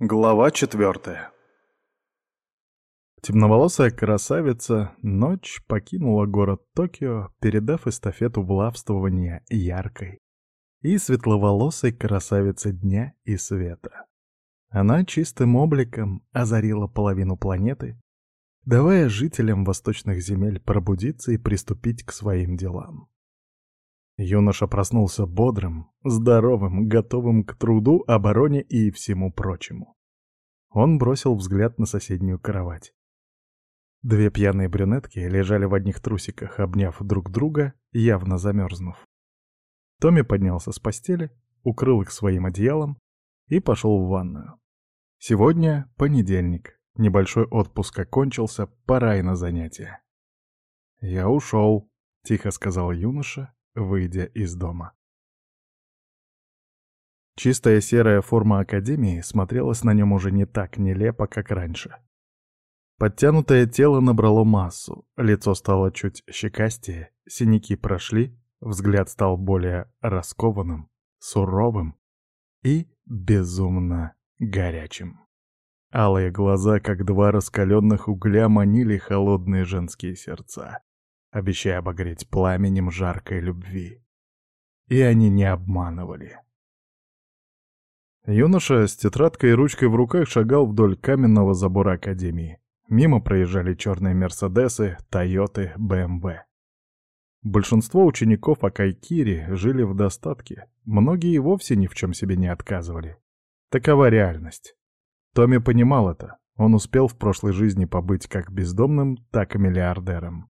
Глава четвертая Темноволосая красавица ночь покинула город Токио, передав эстафету влавствования яркой и светловолосой красавице дня и света. Она чистым обликом озарила половину планеты, давая жителям восточных земель пробудиться и приступить к своим делам. Юноша проснулся бодрым, здоровым, готовым к труду, обороне и всему прочему. Он бросил взгляд на соседнюю кровать. Две пьяные брюнетки лежали в одних трусиках, обняв друг друга, явно замерзнув. Томми поднялся с постели, укрыл их своим одеялом и пошел в ванную. Сегодня понедельник, небольшой отпуск окончился, пора и на занятия. «Я ушел», — тихо сказал юноша, выйдя из дома. Чистая серая форма Академии смотрелась на нем уже не так нелепо, как раньше. Подтянутое тело набрало массу, лицо стало чуть щекастее, синяки прошли, взгляд стал более раскованным, суровым и безумно горячим. Алые глаза, как два раскаленных угля, манили холодные женские сердца обещая обогреть пламенем жаркой любви. И они не обманывали. Юноша с тетрадкой и ручкой в руках шагал вдоль каменного забора Академии. Мимо проезжали черные Мерседесы, Тойоты, БМВ. Большинство учеников Акайкири жили в достатке, многие и вовсе ни в чем себе не отказывали. Такова реальность. Томми понимал это, он успел в прошлой жизни побыть как бездомным, так и миллиардером.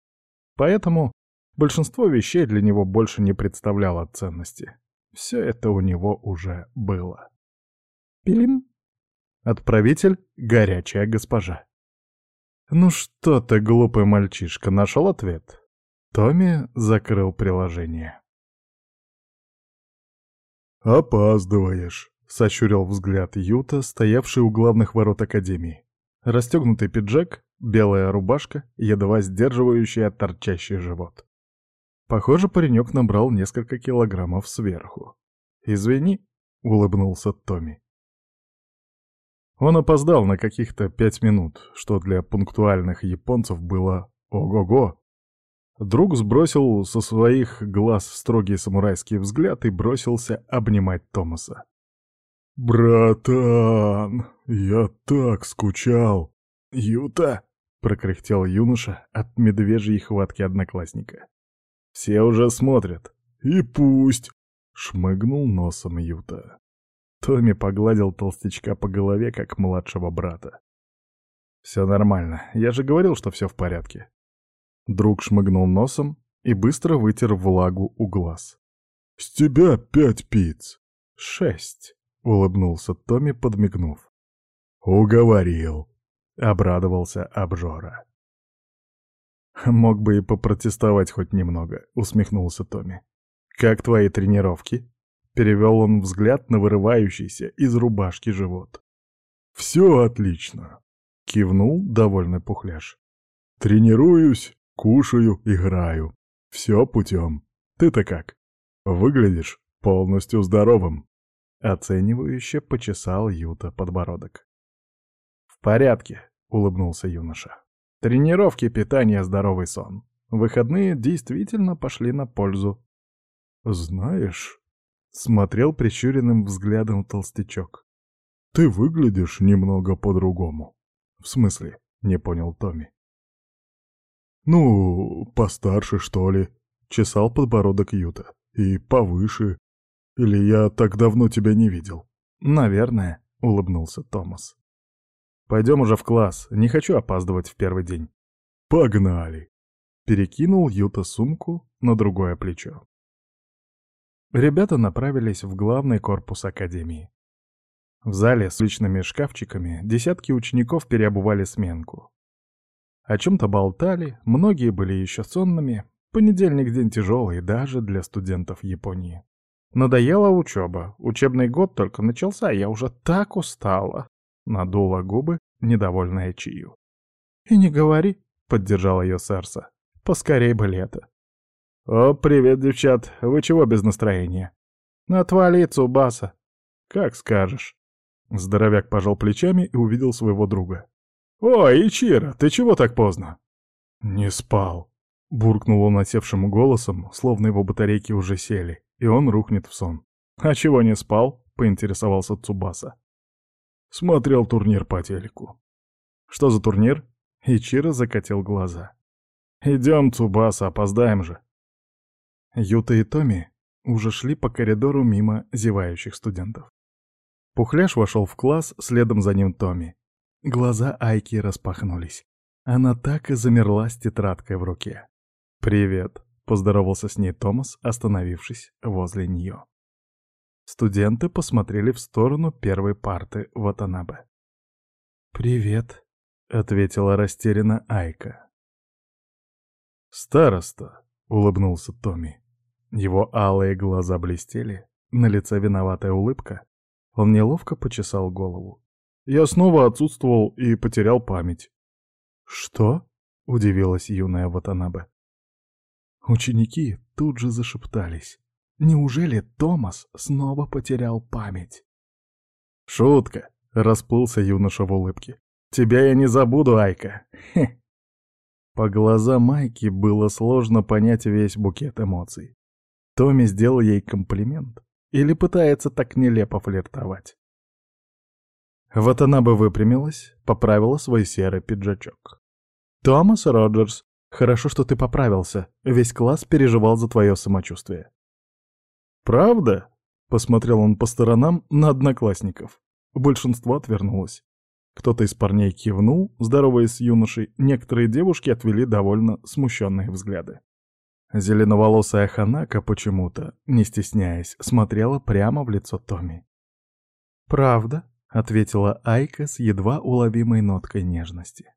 Поэтому большинство вещей для него больше не представляло ценности. Все это у него уже было. Пилим. Отправитель — горячая госпожа. Ну что ты, глупый мальчишка, нашел ответ? Томми закрыл приложение. «Опаздываешь», — сощурил взгляд Юта, стоявший у главных ворот Академии. Расстегнутый пиджак, белая рубашка, едва сдерживающая торчащий живот. Похоже, паренек набрал несколько килограммов сверху. «Извини», — улыбнулся Томми. Он опоздал на каких-то пять минут, что для пунктуальных японцев было ого-го. Друг сбросил со своих глаз строгий самурайский взгляд и бросился обнимать Томаса. «Братан, я так скучал!» «Юта!» — прокряхтел юноша от медвежьей хватки одноклассника. «Все уже смотрят». «И пусть!» — шмыгнул носом Юта. Томми погладил толстячка по голове, как младшего брата. «Все нормально. Я же говорил, что все в порядке». Друг шмыгнул носом и быстро вытер влагу у глаз. «С тебя пять пиц!» «Шесть!» — улыбнулся Томми, подмигнув. «Уговорил», — обрадовался обжора. «Мог бы и попротестовать хоть немного», — усмехнулся Томми. «Как твои тренировки?» — перевел он взгляд на вырывающийся из рубашки живот. «Все отлично», — кивнул довольный пухляш. «Тренируюсь, кушаю, играю. Все путем. Ты-то как? Выглядишь полностью здоровым». Оценивающе почесал Юта подбородок. «В порядке», — улыбнулся юноша. «Тренировки, питание, здоровый сон. Выходные действительно пошли на пользу». «Знаешь...» — смотрел прищуренным взглядом толстячок. «Ты выглядишь немного по-другому». «В смысле?» — не понял Томми. «Ну, постарше, что ли?» — чесал подбородок Юта. «И повыше, или я так давно тебя не видел?» «Наверное», — улыбнулся Томас. «Пойдем уже в класс. Не хочу опаздывать в первый день». «Погнали!» Перекинул Юта сумку на другое плечо. Ребята направились в главный корпус академии. В зале с личными шкафчиками десятки учеников переобували сменку. О чем-то болтали, многие были еще сонными. Понедельник день тяжелый даже для студентов Японии. Надоела учеба. Учебный год только начался, а я уже так устала. Надула губы, недовольная Чию. «И не говори», — поддержала ее Сарса. «Поскорей бы лето». «О, привет, девчат. Вы чего без настроения?» «Отвали, Цубаса». «Как скажешь». Здоровяк пожал плечами и увидел своего друга. «О, Ичиро, ты чего так поздно?» «Не спал», — буркнул он осевшим голосом, словно его батарейки уже сели, и он рухнет в сон. «А чего не спал?» — поинтересовался Цубаса. Смотрел турнир по телеку. «Что за турнир?» Ичиро закатил глаза. «Идем, Цубаса, опоздаем же». Юта и Томи уже шли по коридору мимо зевающих студентов. Пухляш вошел в класс, следом за ним Томи. Глаза Айки распахнулись. Она так и замерла с тетрадкой в руке. «Привет», — поздоровался с ней Томас, остановившись возле нее. Студенты посмотрели в сторону первой парты Ватанабе. «Привет», — ответила растерянно Айка. «Староста», — улыбнулся Томми. Его алые глаза блестели, на лице виноватая улыбка. Он неловко почесал голову. Я снова отсутствовал и потерял память. «Что?» — удивилась юная Ватанабе. Ученики тут же зашептались. Неужели Томас снова потерял память? «Шутка!» — расплылся юноша в улыбке. «Тебя я не забуду, Айка!» Хе. По глазам Майки было сложно понять весь букет эмоций. Томми сделал ей комплимент, или пытается так нелепо флиртовать? Вот она бы выпрямилась, поправила свой серый пиджачок. «Томас Роджерс, хорошо, что ты поправился. Весь класс переживал за твое самочувствие». «Правда?» — посмотрел он по сторонам на одноклассников. Большинство отвернулось. Кто-то из парней кивнул, здороваясь с юношей, некоторые девушки отвели довольно смущенные взгляды. Зеленоволосая Ханака почему-то, не стесняясь, смотрела прямо в лицо Томи. «Правда?» — ответила Айка с едва уловимой ноткой нежности.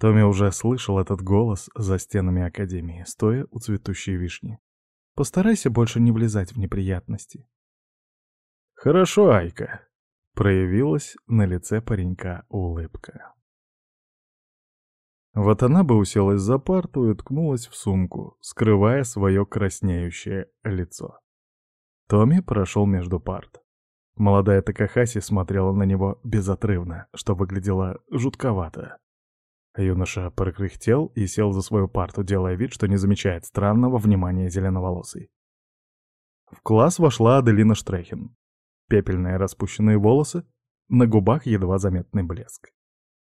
Томми уже слышал этот голос за стенами Академии, стоя у цветущей вишни. «Постарайся больше не влезать в неприятности». «Хорошо, Айка», — проявилась на лице паренька улыбка. Вот она бы уселась за парту и ткнулась в сумку, скрывая свое краснеющее лицо. Томми прошел между парт. Молодая Такахаси смотрела на него безотрывно, что выглядело жутковато. Юноша прокряхтел и сел за свою парту, делая вид, что не замечает странного внимания зеленоволосой. В класс вошла Аделина Штрехин. Пепельные распущенные волосы, на губах едва заметный блеск.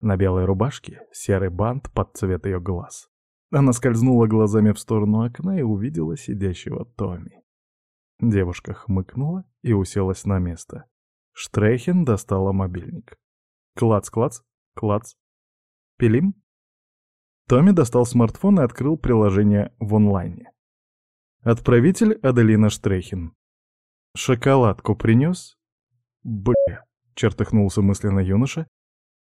На белой рубашке серый бант под цвет ее глаз. Она скользнула глазами в сторону окна и увидела сидящего Томми. Девушка хмыкнула и уселась на место. Штрейхен достала мобильник. Клац-клац, клац. Пилим? Томми достал смартфон и открыл приложение в онлайне. Отправитель Аделина Штрейхен. «Шоколадку принес?» «Бля», — чертыхнулся мысленно юноша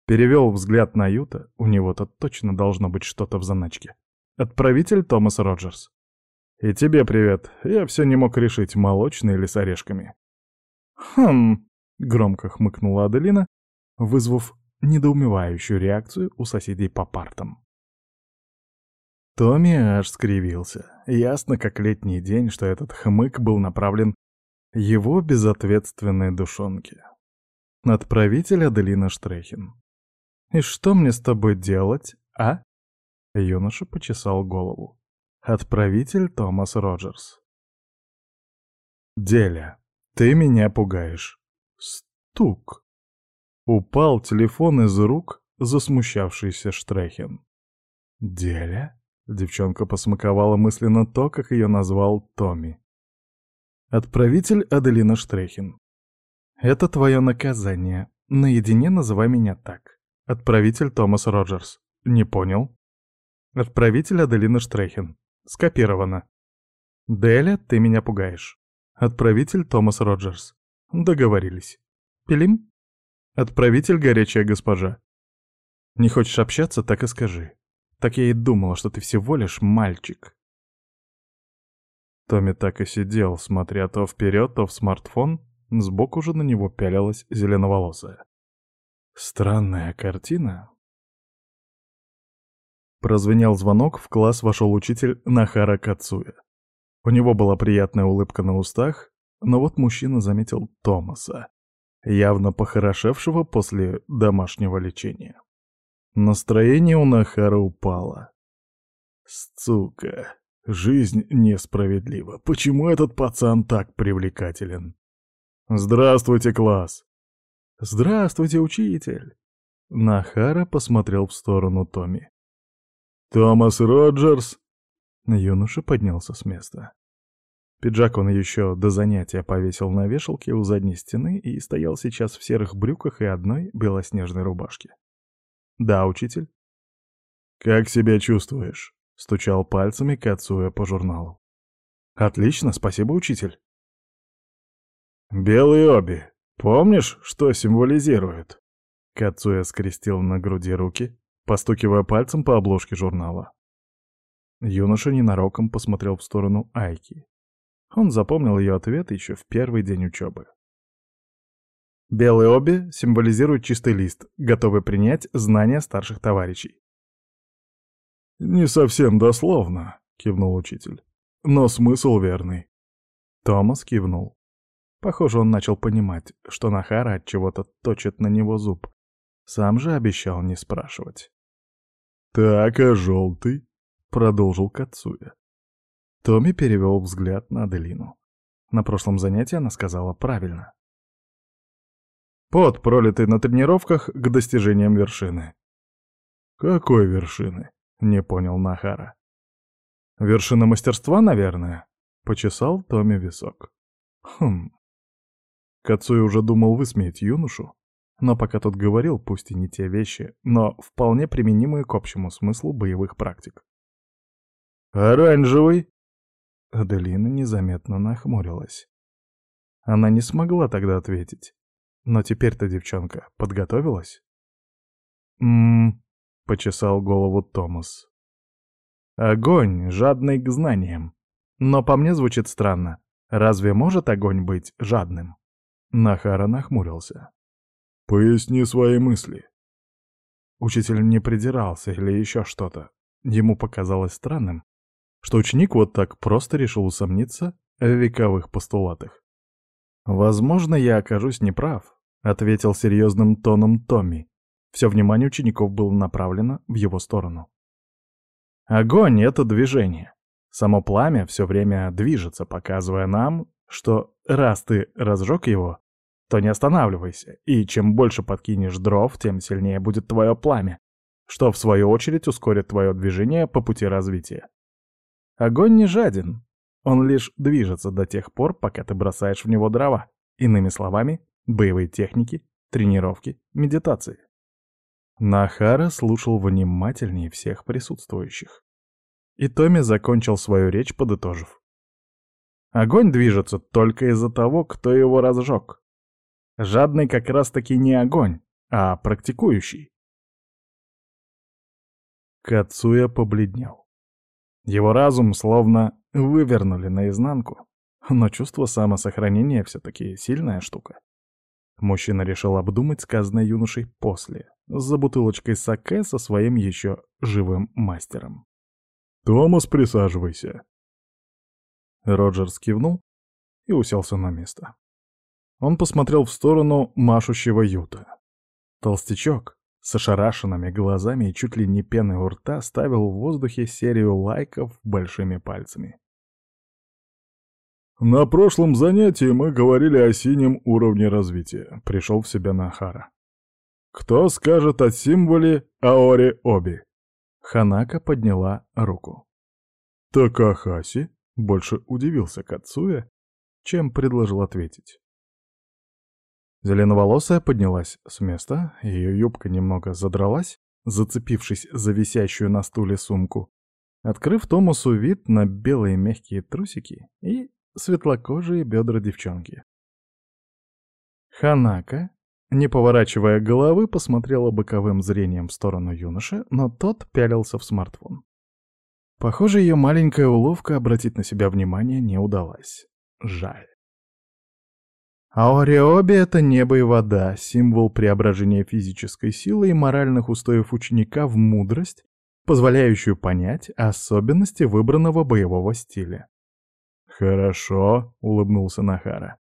Перевел взгляд на Юта, у него-то точно должно быть что-то в заначке. Отправитель Томас Роджерс. «И тебе привет. Я все не мог решить, молочный или с орешками». «Хм...» — громко хмыкнула Аделина, вызвав недоумевающую реакцию у соседей по партам. Томми аж скривился. Ясно, как летний день, что этот хмык был направлен его безответственной душонке. Отправитель Аделина Штрехин. «И что мне с тобой делать, а?» Юноша почесал голову. Отправитель Томас Роджерс. «Деля, ты меня пугаешь». Стук. Упал телефон из рук засмущавшийся Штрехин. «Деля?» — девчонка посмаковала мысленно то, как ее назвал Томми. «Отправитель Аделина Штрехин. Это твое наказание. Наедине называй меня так. Отправитель Томас Роджерс. Не понял. Отправитель Аделина Штрехин. Скопировано. Деля, ты меня пугаешь. Отправитель Томас Роджерс. Договорились. Пилим? Отправитель горячая госпожа. Не хочешь общаться, так и скажи. Так я и думала, что ты всего лишь мальчик. Томми так и сидел, смотря то вперед, то в смартфон. Сбоку же на него пялилась зеленоволосая. Странная картина. Прозвенел звонок, в класс вошел учитель Нахара Кацуя. У него была приятная улыбка на устах, но вот мужчина заметил Томаса. Явно похорошевшего после домашнего лечения. Настроение у Нахара упало. Сука, жизнь несправедлива. Почему этот пацан так привлекателен? Здравствуйте, класс! Здравствуйте, учитель! Нахара посмотрел в сторону Томми. «Томас Роджерс!» Юноша поднялся с места. Пиджак он еще до занятия повесил на вешалке у задней стены и стоял сейчас в серых брюках и одной белоснежной рубашке. «Да, учитель?» «Как себя чувствуешь?» — стучал пальцами, кацуя по журналу. «Отлично, спасибо, учитель». «Белые обе. Помнишь, что символизирует?» Кацуя скрестил на груди руки, постукивая пальцем по обложке журнала. Юноша ненароком посмотрел в сторону Айки. Он запомнил ее ответ еще в первый день учебы. Белые обе символизируют чистый лист, готовый принять знания старших товарищей. «Не совсем дословно», — кивнул учитель. «Но смысл верный». Томас кивнул. Похоже, он начал понимать, что Нахара от чего-то точит на него зуб. Сам же обещал не спрашивать. «Так, а желтый?» — продолжил Кацуя. Томми перевел взгляд на Аделину. На прошлом занятии она сказала правильно. Пот, пролитый на тренировках к достижениям вершины. «Какой вершины?» — не понял Нахара. «Вершина мастерства, наверное?» — почесал Томми висок. «Хм...» Кацуи уже думал высмеять юношу, но пока тот говорил, пусть и не те вещи, но вполне применимые к общему смыслу боевых практик. «Оранжевый!» Аделина незаметно нахмурилась. Она не смогла тогда ответить. Но теперь-то девчонка подготовилась? «М-м-м», почесал голову Томас. «Огонь, жадный к знаниям. Но по мне звучит странно. Разве может огонь быть жадным?» Нахара нахмурился. «Поясни свои мысли». Учитель не придирался или еще что-то. Ему показалось странным, что ученик вот так просто решил усомниться в вековых постулатах. «Возможно, я окажусь неправ», — ответил серьезным тоном Томми. Все внимание учеников было направлено в его сторону. «Огонь — это движение. Само пламя все время движется, показывая нам, что раз ты разжег его, то не останавливайся, и чем больше подкинешь дров, тем сильнее будет твое пламя, что в свою очередь ускорит твое движение по пути развития. Огонь не жаден, он лишь движется до тех пор, пока ты бросаешь в него дрова. Иными словами, боевые техники, тренировки, медитации. Нахара слушал внимательнее всех присутствующих. И Томми закончил свою речь, подытожив. Огонь движется только из-за того, кто его разжег. Жадный как раз-таки не огонь, а практикующий. Кацуя побледнел. Его разум словно вывернули наизнанку. Но чувство самосохранения все-таки сильная штука. Мужчина решил обдумать сказанное юношей после, за бутылочкой саке со своим еще живым мастером. «Томас, присаживайся!» Роджер скивнул и уселся на место. Он посмотрел в сторону машущего юта. Толстячок с ошарашенными глазами и чуть ли не пеной у рта ставил в воздухе серию лайков большими пальцами. «На прошлом занятии мы говорили о синем уровне развития», — пришел в себя Нахара. «Кто скажет о символе Аори-Оби?» Ханака подняла руку. «Такахаси?» — больше удивился Кацуя, чем предложил ответить. Зеленоволосая поднялась с места, ее юбка немного задралась, зацепившись за висящую на стуле сумку, открыв Томасу вид на белые мягкие трусики и светлокожие бедра девчонки. Ханака, не поворачивая головы, посмотрела боковым зрением в сторону юноши, но тот пялился в смартфон. Похоже, ее маленькая уловка обратить на себя внимание не удалась. Жаль. Аориоби — это небо и вода, символ преображения физической силы и моральных устоев ученика в мудрость, позволяющую понять особенности выбранного боевого стиля. «Хорошо», — улыбнулся Нахара.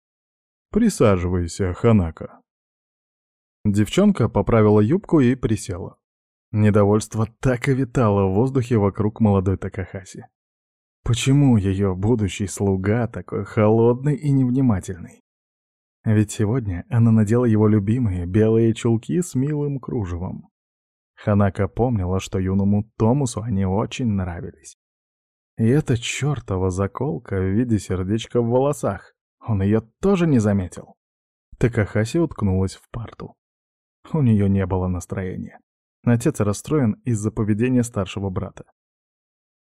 «Присаживайся, Ханака. Девчонка поправила юбку и присела. Недовольство так и витало в воздухе вокруг молодой Такахаси. Почему ее будущий слуга такой холодный и невнимательный? Ведь сегодня она надела его любимые белые чулки с милым кружевом. Ханака помнила, что юному Томусу они очень нравились. И эта чертова заколка в виде сердечка в волосах. Он ее тоже не заметил. Такахаси уткнулась в парту. У нее не было настроения. Отец расстроен из-за поведения старшего брата.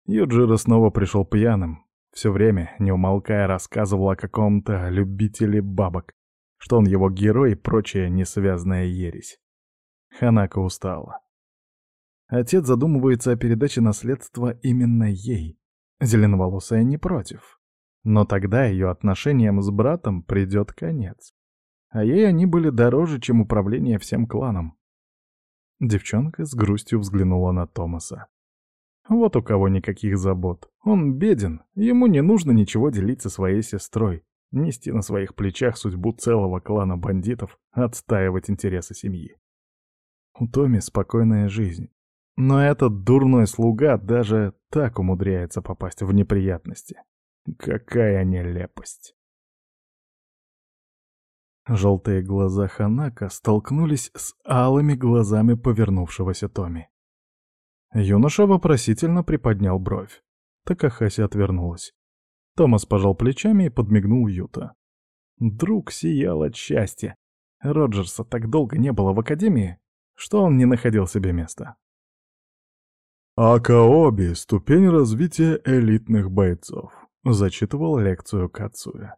Юджиро снова пришел пьяным. Все время, не умолкая, рассказывал о каком-то любителе бабок, что он его герой и прочая несвязная ересь. Ханака устала. Отец задумывается о передаче наследства именно ей, Зеленоволосая не против. Но тогда ее отношениям с братом придет конец. А ей они были дороже, чем управление всем кланом. Девчонка с грустью взглянула на Томаса. Вот у кого никаких забот. Он беден, ему не нужно ничего делить со своей сестрой, нести на своих плечах судьбу целого клана бандитов, отстаивать интересы семьи. У Томи спокойная жизнь. Но этот дурной слуга даже так умудряется попасть в неприятности. Какая нелепость. Желтые глаза Ханака столкнулись с алыми глазами повернувшегося Томи. Юноша вопросительно приподнял бровь. Такахаси отвернулась. Томас пожал плечами и подмигнул Юта. Друг сиял от счастья. Роджерса так долго не было в академии, что он не находил себе места. «Акаоби — ступень развития элитных бойцов», — зачитывал лекцию Кацуя.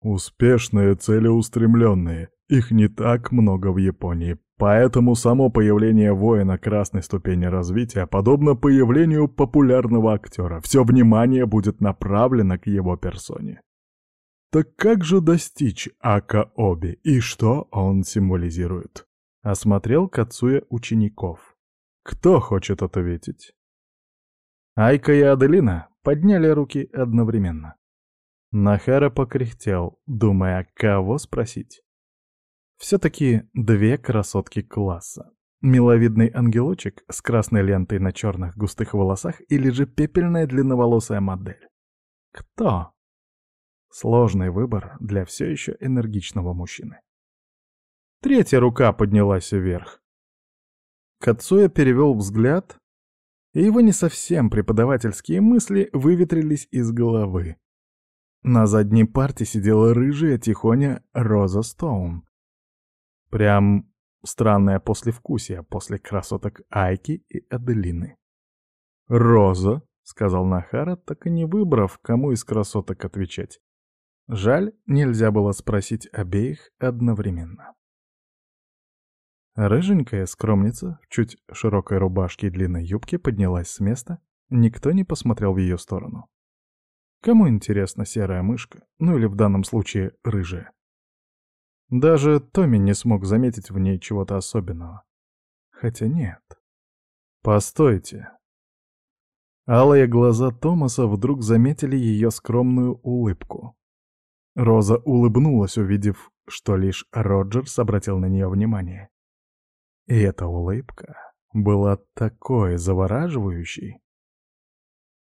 «Успешные, целеустремленные. Их не так много в Японии, поэтому само появление воина красной ступени развития подобно появлению популярного актера. Все внимание будет направлено к его персоне. Так как же достичь Акаоби и что он символизирует?» Осмотрел Кацуя учеников. Кто хочет ответить? Айка и Аделина подняли руки одновременно. Нахара покряхтел, думая, кого спросить. Все-таки две красотки класса. Миловидный ангелочек с красной лентой на черных густых волосах или же пепельная длинноволосая модель. Кто? Сложный выбор для все еще энергичного мужчины. Третья рука поднялась вверх. Кацуя перевел взгляд, и его не совсем преподавательские мысли выветрились из головы. На задней парте сидела рыжая тихоня Роза Стоун. Прям странное послевкусие после красоток Айки и Аделины. «Роза», — сказал Нахара, так и не выбрав, кому из красоток отвечать. Жаль, нельзя было спросить обеих одновременно. Рыженькая скромница в чуть широкой рубашке и длинной юбке поднялась с места, никто не посмотрел в ее сторону. Кому интересна серая мышка, ну или в данном случае рыжая? Даже Томми не смог заметить в ней чего-то особенного. Хотя нет. Постойте. Алые глаза Томаса вдруг заметили ее скромную улыбку. Роза улыбнулась, увидев, что лишь Роджерс обратил на нее внимание. И эта улыбка была такой завораживающей.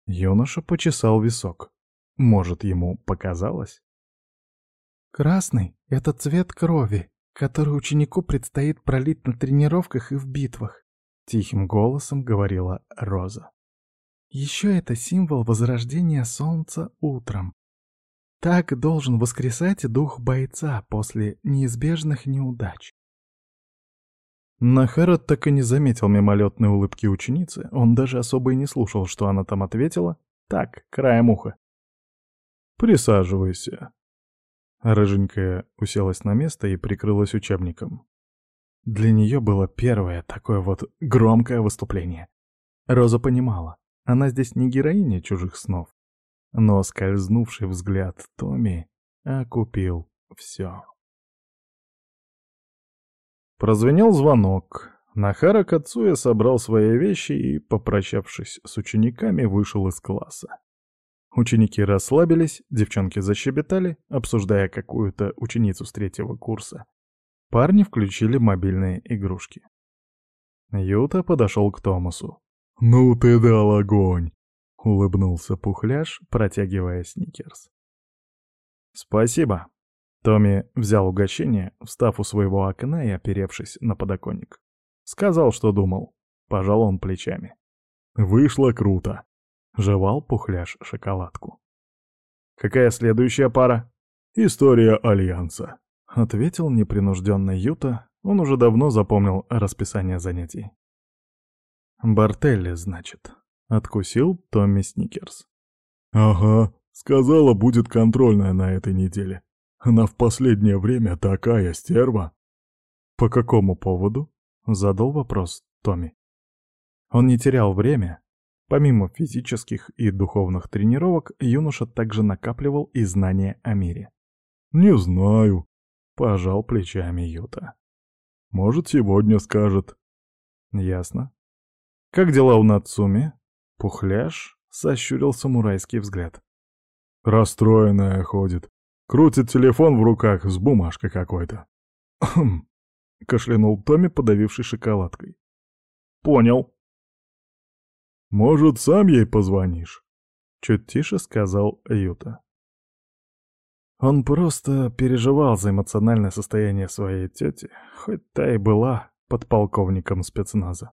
Юноша почесал висок. Может, ему показалось? «Красный — это цвет крови, который ученику предстоит пролить на тренировках и в битвах», — тихим голосом говорила Роза. «Еще это символ возрождения солнца утром. Так должен воскресать дух бойца после неизбежных неудач. Нахара так и не заметил мимолетной улыбки ученицы, он даже особо и не слушал, что она там ответила. Так, краем уха. «Присаживайся». Рыженькая уселась на место и прикрылась учебником. Для нее было первое такое вот громкое выступление. Роза понимала, она здесь не героиня чужих снов, но скользнувший взгляд Томми окупил все. Прозвенел звонок. Нахара Кацуя собрал свои вещи и, попрощавшись с учениками, вышел из класса. Ученики расслабились, девчонки защебетали, обсуждая какую-то ученицу с третьего курса. Парни включили мобильные игрушки. Юта подошел к Томасу. «Ну ты дал огонь!» — улыбнулся Пухляш, протягивая сникерс. «Спасибо». Томми взял угощение, встав у своего окна и оперевшись на подоконник. Сказал, что думал. Пожал он плечами. «Вышло круто!» — жевал Пухляш шоколадку. «Какая следующая пара?» «История Альянса», — ответил непринужденно Юта. Он уже давно запомнил расписание занятий. «Бартелли, значит», — откусил Томми Сникерс. «Ага, сказала, будет контрольная на этой неделе. Она в последнее время такая стерва». «По какому поводу?» — задал вопрос Томми. Он не терял время. Помимо физических и духовных тренировок, юноша также накапливал и знания о мире. «Не знаю», — пожал плечами Юта. «Может, сегодня скажет». «Ясно. Как дела у Нацуми?» Пухляш сощурил самурайский взгляд. «Расстроенная ходит. Крутит телефон в руках с бумажкой какой-то». «Хм», — кашлянул Томми, подавивший шоколадкой. «Понял». «Может, сам ей позвонишь?» — чуть тише сказал Юта. Он просто переживал за эмоциональное состояние своей тети, хоть та и была подполковником спецназа.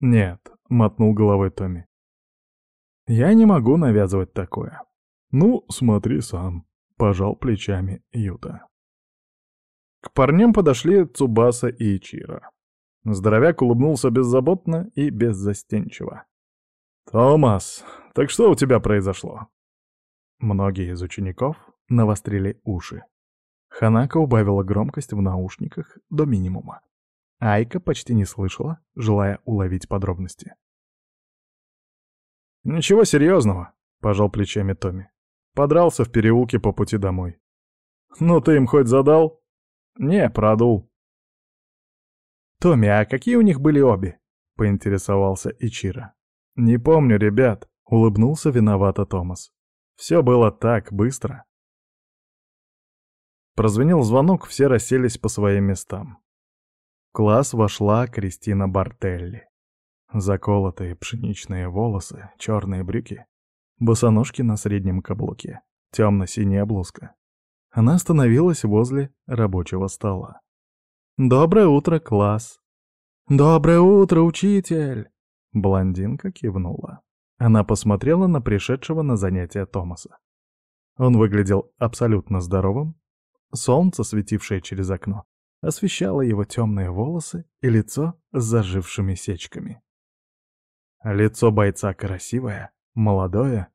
«Нет», — мотнул головой Томми. «Я не могу навязывать такое». «Ну, смотри сам», — пожал плечами Юта. К парням подошли Цубаса и Ичиро. Здоровяк улыбнулся беззаботно и беззастенчиво. «Томас, так что у тебя произошло?» Многие из учеников навострили уши. Ханака убавила громкость в наушниках до минимума. Айка почти не слышала, желая уловить подробности. «Ничего серьезного», — пожал плечами Томми. Подрался в переулке по пути домой. «Ну ты им хоть задал?» «Не, продул». «Томми, а какие у них были обе?» — поинтересовался Ичиро. «Не помню, ребят», — улыбнулся виновато Томас. «Все было так быстро». Прозвенел звонок, все расселись по своим местам. В класс вошла Кристина Бартелли. Заколотые пшеничные волосы, черные брюки, босоножки на среднем каблуке, темно-синяя блузка. Она остановилась возле рабочего стола. «Доброе утро, класс!» «Доброе утро, учитель!» Блондинка кивнула. Она посмотрела на пришедшего на занятия Томаса. Он выглядел абсолютно здоровым. Солнце, светившее через окно, освещало его темные волосы и лицо с зажившими сечками. Лицо бойца красивое, молодое,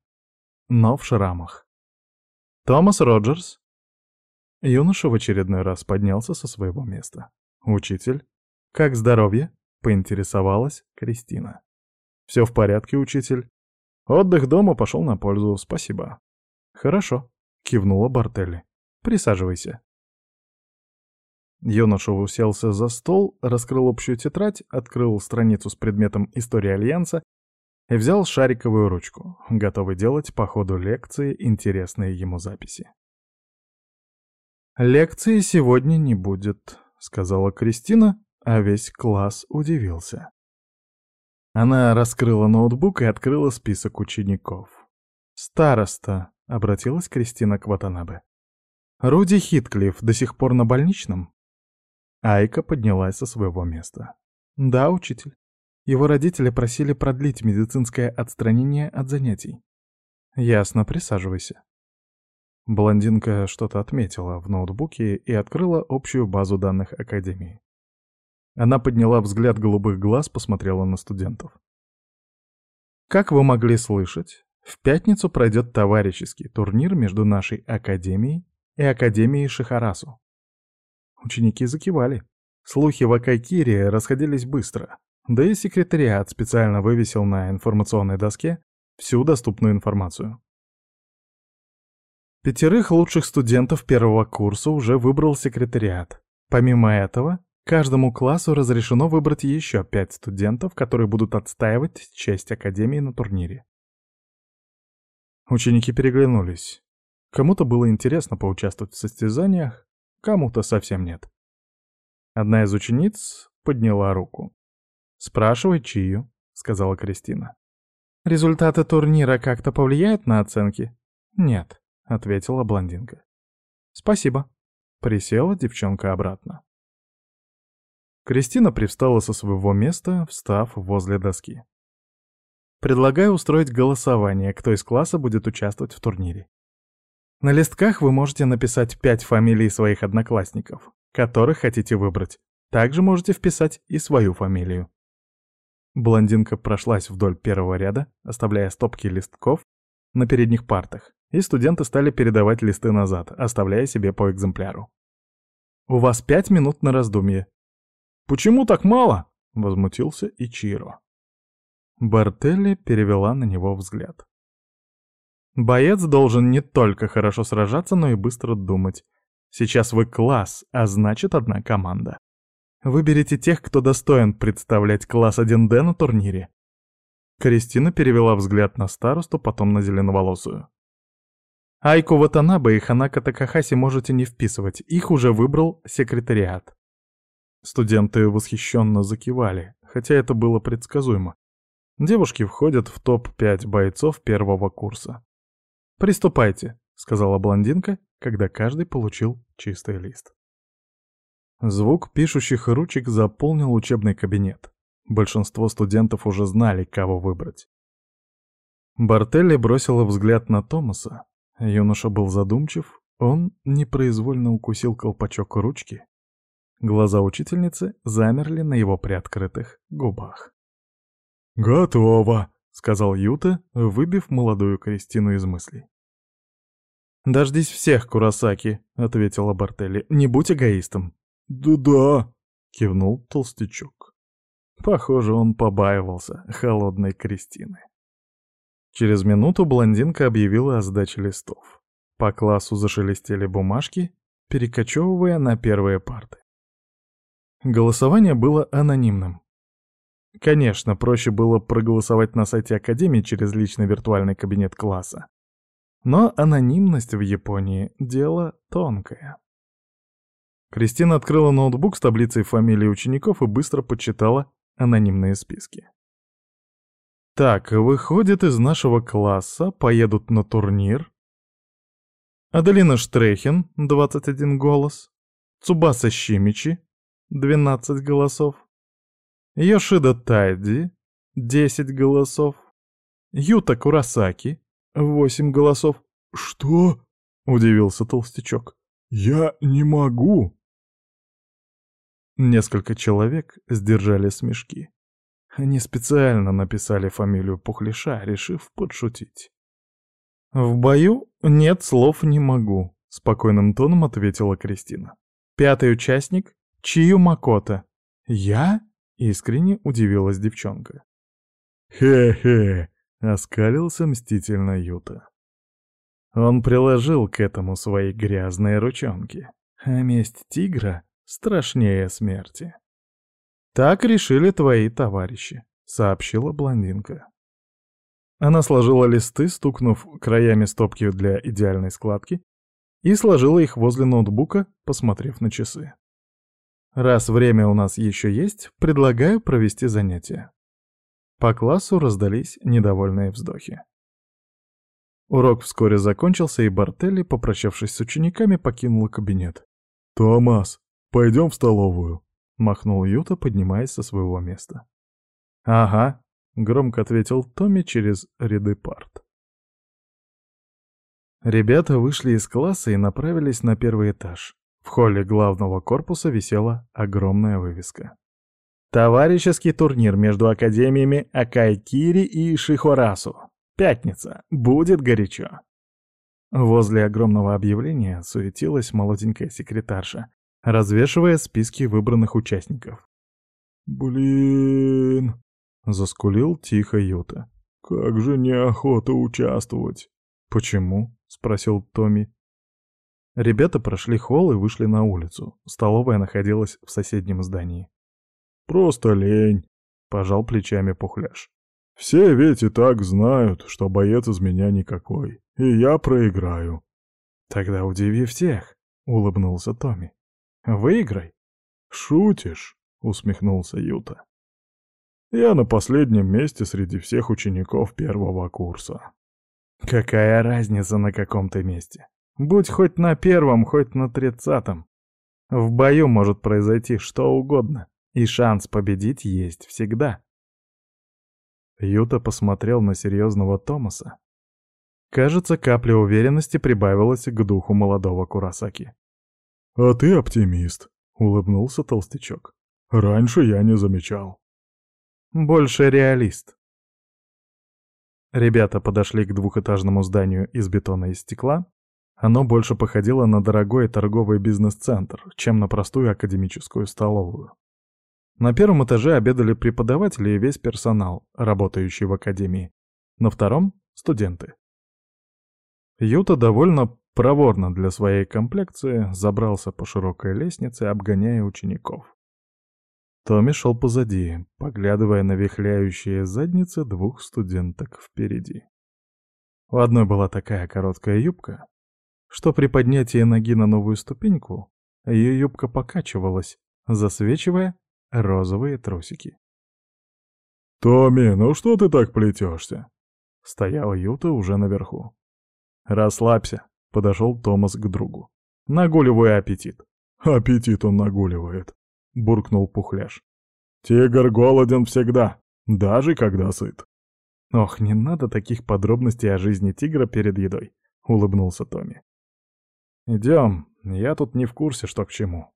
но в шрамах. «Томас Роджерс?» Юноша в очередной раз поднялся со своего места. «Учитель, как здоровье?» поинтересовалась Кристина. «Все в порядке, учитель. Отдых дома пошел на пользу, спасибо». «Хорошо», — кивнула Бартелли. «Присаживайся». Юноша уселся за стол, раскрыл общую тетрадь, открыл страницу с предметом истории Альянса и взял шариковую ручку, готовый делать по ходу лекции интересные ему записи. «Лекции сегодня не будет», — сказала Кристина, а весь класс удивился. Она раскрыла ноутбук и открыла список учеников. «Староста», — обратилась Кристина к Ватанабе. «Руди Хитклифф до сих пор на больничном?» Айка поднялась со своего места. «Да, учитель. Его родители просили продлить медицинское отстранение от занятий». «Ясно, присаживайся». Блондинка что-то отметила в ноутбуке и открыла общую базу данных Академии. Она подняла взгляд голубых глаз, посмотрела на студентов. Как вы могли слышать, в пятницу пройдет товарищеский турнир между нашей академией и Академией Шихарасу. Ученики закивали. Слухи в Акайкире расходились быстро, да и секретариат специально вывесил на информационной доске всю доступную информацию. Пятерых лучших студентов первого курса уже выбрал секретариат. Помимо этого, Каждому классу разрешено выбрать еще пять студентов, которые будут отстаивать честь Академии на турнире. Ученики переглянулись. Кому-то было интересно поучаствовать в состязаниях, кому-то совсем нет. Одна из учениц подняла руку. «Спрашивай, чью», — сказала Кристина. «Результаты турнира как-то повлияют на оценки?» «Нет», — ответила блондинка. «Спасибо». Присела девчонка обратно. Кристина привстала со своего места, встав возле доски. Предлагаю устроить голосование, кто из класса будет участвовать в турнире. На листках вы можете написать пять фамилий своих одноклассников, которых хотите выбрать. Также можете вписать и свою фамилию. Блондинка прошлась вдоль первого ряда, оставляя стопки листков на передних партах, и студенты стали передавать листы назад, оставляя себе по экземпляру. «У вас пять минут на раздумье». «Почему так мало?» — возмутился Ичиро. Бартелли перевела на него взгляд. «Боец должен не только хорошо сражаться, но и быстро думать. Сейчас вы класс, а значит одна команда. Выберите тех, кто достоин представлять класс 1D на турнире». Кристина перевела взгляд на старосту, потом на зеленоволосую. Айку Ватанабе и Ханака Такахаси можете не вписывать, их уже выбрал секретариат. Студенты восхищенно закивали, хотя это было предсказуемо. Девушки входят в топ-5 бойцов первого курса. «Приступайте», — сказала блондинка, когда каждый получил чистый лист. Звук пишущих ручек заполнил учебный кабинет. Большинство студентов уже знали, кого выбрать. Бартелли бросила взгляд на Томаса, Юноша был задумчив, он непроизвольно укусил колпачок ручки. Глаза учительницы замерли на его приоткрытых губах. «Готово!» — сказал Юта, выбив молодую Кристину из мыслей. «Дождись всех, Курасаки», — ответила Бартелли. «Не будь эгоистом». «Да-да», — кивнул толстячок. Похоже, он побаивался холодной Кристины. Через минуту блондинка объявила о сдаче листов. По классу зашелестели бумажки, перекочевывая на первые парты. Голосование было анонимным. Конечно, проще было проголосовать на сайте Академии через личный виртуальный кабинет класса. Но анонимность в Японии — дело тонкое. Кристина открыла ноутбук с таблицей фамилий учеников и быстро почитала анонимные списки. Так, выходит, из нашего класса поедут на турнир. Аделина Штрехин, 21 голос. Цубаса Щимичи, 12 голосов. Йошида Тайди, 10 голосов. Юта Курасаки, 8 голосов. «Что?» — удивился толстячок. «Я не могу!» Несколько человек сдержали смешки. Они специально написали фамилию Пухлиша, решив подшутить. «В бою нет слов не могу», — спокойным тоном ответила Кристина. «Пятый участник — Чию Макота». «Я?» — искренне удивилась девчонка. «Хе-хе», — оскалился мстительно Юта. Он приложил к этому свои грязные ручонки, а месть тигра страшнее смерти. «Так решили твои товарищи», — сообщила блондинка. Она сложила листы, стукнув краями стопки для идеальной складки, и сложила их возле ноутбука, посмотрев на часы. «Раз время у нас еще есть, предлагаю провести занятие». По классу раздались недовольные вздохи. Урок вскоре закончился, и Бартелли, попрощавшись с учениками, покинул кабинет. «Томас, пойдем в столовую», — махнул Юта, поднимаясь со своего места. «Ага», — громко ответил Томми через ряды парт. Ребята вышли из класса и направились на первый этаж. В холле главного корпуса висела огромная вывеска. Товарищеский турнир между академиями Акайкири и Шихорасу. Пятница. Будет горячо. Возле огромного объявления суетилась молоденькая секретарша, развешивая списки выбранных участников. «Блин!» — заскулил тихо Юта. «Как же неохота участвовать!» «Почему?» — спросил Томми. Ребята прошли холл и вышли на улицу. Столовая находилась в соседнем здании. «Просто лень», — пожал плечами Пухляш. «Все ведь и так знают, что боец из меня никакой, и я проиграю». «Тогда удиви всех», — улыбнулся Томми. Выиграй. «Шутишь?» — усмехнулся Юта. «Я на последнем месте среди всех учеников первого курса». «Какая разница на каком то месте? Будь хоть на первом, хоть на тридцатом. В бою может произойти что угодно, и шанс победить есть всегда». Юта посмотрел на серьезного Томаса. Кажется, капля уверенности прибавилась к духу молодого Курасаки. «А ты оптимист», — улыбнулся толстячок. «Раньше я не замечал». «Больше реалист». Ребята подошли к двухэтажному зданию из бетона и стекла. Оно больше походило на дорогой торговый бизнес-центр, чем на простую академическую столовую. На первом этаже обедали преподаватели и весь персонал, работающий в академии. На втором — студенты. Юта довольно проворно для своей комплекции забрался по широкой лестнице, обгоняя учеников. Томми шел позади, поглядывая на вихляющие задницы двух студенток впереди. У одной была такая короткая юбка, что при поднятии ноги на новую ступеньку ее юбка покачивалась, засвечивая розовые трусики. «Томми, ну что ты так плетешься?» Стоял Юта уже наверху. «Расслабься», — подошел Томас к другу. «Нагуливай аппетит». «Аппетит он нагуливает», — буркнул Пухляш. «Тигр голоден всегда, даже когда сыт». «Ох, не надо таких подробностей о жизни тигра перед едой», — улыбнулся Томми. «Идем, я тут не в курсе, что к чему».